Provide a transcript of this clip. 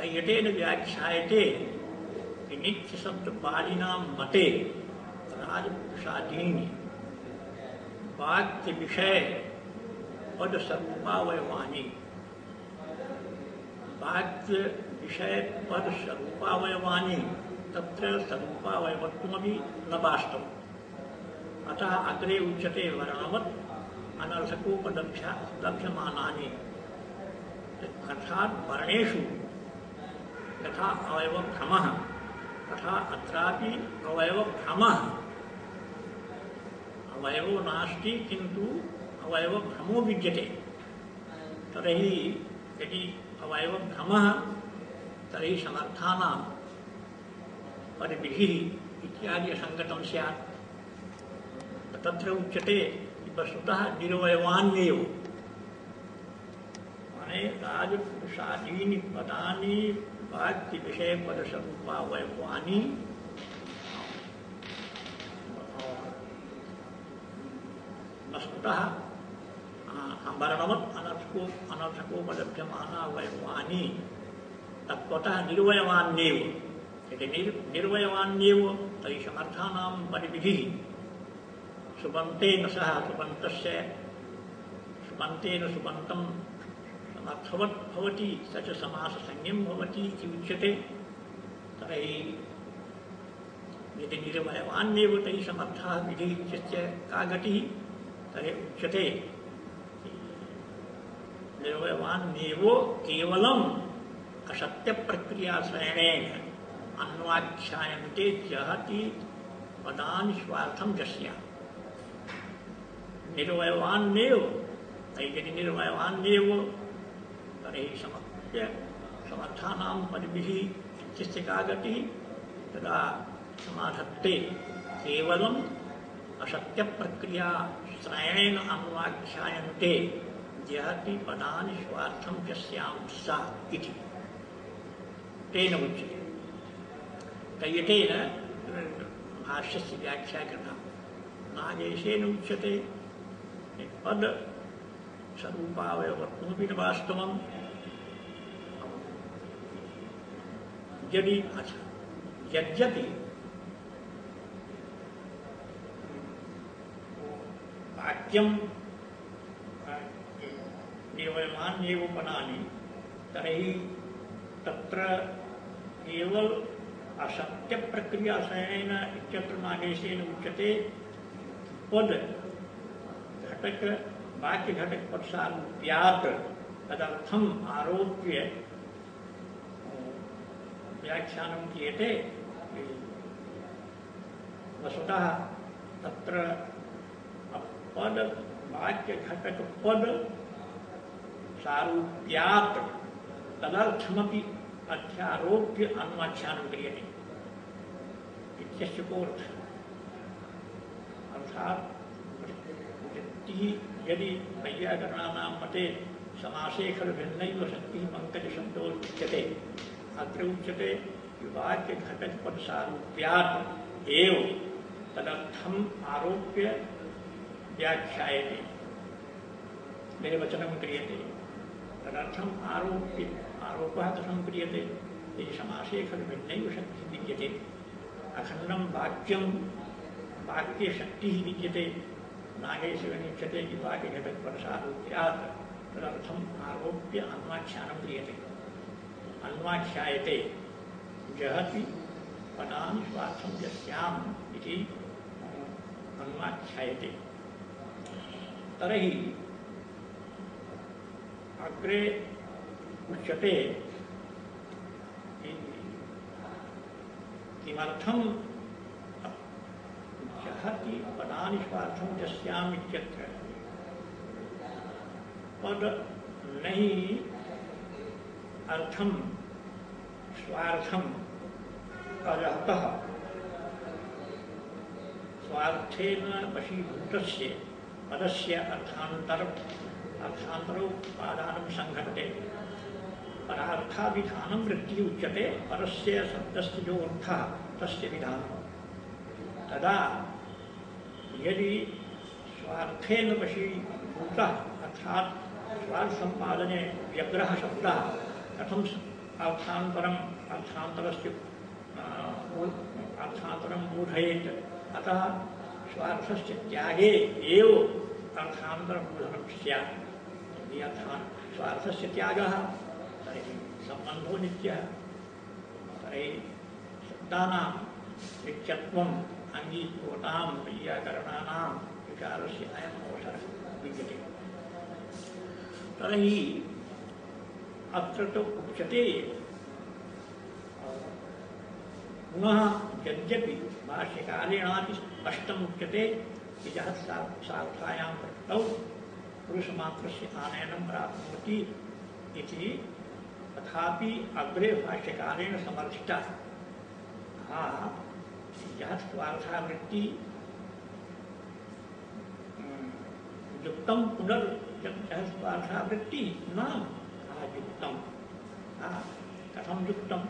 कैयटेन व्याख्यायते। कि नित्य शब्द पालिना मते राजपुरुषाधीन वाक्य विषय पद स्वरूपावयवानी वाक्य विषय पद स्वरूपावयवानी तत्र स्वरूपावयवत्वमपि न वास्तव। अतः अग्रे उच्यते वर्णवत् अनर्थकोपलभ्य लभ्यमानानि अर्थात् वर्णेषु यथा अवयवभ्रमः तथा अत्रापि अवयवभ्रमः अवयवो नास्ति, किन्तु अवयवभ्रमो विद्यते। तर्हि यदि अवयवभ्रमः तर्हि समर्थानां परिविधिः इत्यादि असङ्गतं स्यात्। तत्र उच्यते कि वस्तुतः निरवयवान्येव माने राजपुरुषादीनि पदानि वाक्य विषय पद स्वरूपावयवानि वस्तुतः वर्णवत् अनर्थको अनर्थकोपलभ्यमाना वयवानि तत्त्वतः निर्वयवान्येव। यदि निर्, निर्वयवान्येव, तर्हि समर्थानां सुबन्तेन सह सुबन्तस्य, सुबन्तेन सुबन्तं समर्थवत् भवति स च समाससंज्ञं भवति इति उच्यते। यदि तर्हि समर्थः विधिः इत्यस्य का गतिः तर्हि उच्यते। निर्वयवान्येव केवलम् असत्यप्रक्रियाश्रयणेन अन्वाख्यायन्ते जहति पदानि स्वार्थं यस्या निर्वयवान्येव तर्हि यदि निर्वयवान्येव तर्हि समस्य समर्थानां परिभिः इत्यस्य का गतिः तदा समाधत्ते केवलम् असत्यप्रक्रिया श्रयणेन अन्वाख्यायन्ते जहति पदानि स्वार्थं यस्यां सा इति। तेन उच्यते। कैयटेन भाष्यस्य व्याख्या कृता। नागेशेन उच्यते। पद स्वरूपावयवत्वमपि न वास्तवम्। यदि अच्छा यद्यपि वाक्यं निर्वयमान्येव पदानि तर्हि तत्र केवल असत्यप्रक्रियाशयनेन इत्यत्र नागेशेन उच्यते, पद, घटक वाक्य घटक पदसारूप्यात् तदर्थम् आरोप्य व्याख्यानं क्रियते। वस्तुतः तत्र पद वाक्य घटक पद सारूप्यात् तदर्थमपि अध्यारोप्य अन्वाख्यानं क्रियते। इत्यस्य कोऽर्थः? अर्थात् वृत्तिः यदि वैयाकरणानां मते समासे खलु भिन्नैव शक्तिः पङ्कजशब्दो उच्यते अत्र उच्यते वाक्यघटकपदसारूप्यात् एव तदर्थम् आरोप्य व्याख्यायते। निर्वचनं क्रियते। तदर्थम् आरोप्य, आरोपः कथं क्रियते? यदि समासे खलु भिन्नैव शक्तिः विद्यते, अखण्डं वाक्यं वाक्यशक्तिः विद्यते नागेशवनिच्यते कि वाक्यघटकपरसारूप्यात् तदर्थम् आरोप्य अन्वाख्यानं क्रियते। अन्वाख्यायते। जहति पदानि स्वार्थं यस्याम् इति अन्वाख्यायते। तर्हि अग्रे उच्यते किमर्थं जहति पदानि स्वार्थं यस्याम् इत्यत्र? पद नहीं अर्थम, स्वार्थम अरहतः स्वार्थेन वशीभूतस्य, पदस्य अर्थान्तर अर्थान्तरोपादानं संघटते। परार्थाभिधानं वृत्तिः उच्यते, परस्य शब्दस्य जो अर्थः, तस्य विधानं तदा यदि स्वार्थेन वशीभूतः, अर्थात् स्वार्थ संपादने व्यग्रह शब्दः कथं अर्थान्तरम्, अर्थान्तरस्य अर्थान्तरं मूढयेत्। अतः स्वार्थस्य त्यागे एव अर्थान्तरमूलनं स्यात्। यदि अर्थान्, स्वार्थस्य त्यागः, तर्हि सम्बन्धो नित्यः, तर्हि शब्दानां नित्यत्वम् अङ्गीकृतां वैयाकरणानां विचारस्य अयम् अवसरः विद्यते। तर्हि अत्र तु उच्यते पुनः यद्यपि भाष्यकालेनापि स्पष्टमुच्यते यः सा, सार्थायां वृत्तौ पुरुषमात्रस्य आनयनं प्राप्नोति इति तथापि अग्रे भाष्यकालेन समर्थितः हा, यः स्वार्थावृत्ति युक्तं पुनर्यः स्वार्थावृत्ति न हा युक्तं हा कथं युक्तं